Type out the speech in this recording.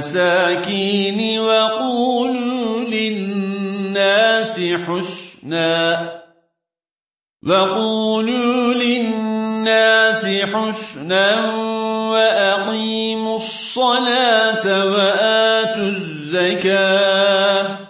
وَالْمَسَاكِينِ وَقُولُوا لِلنَّاسِ حُسْنًا وَقُولُوا لِلنَّاسِ حُسْنًا وَأَقِيمُوا الصَّلَاةَ وَآتُوا الزَّكَاةَ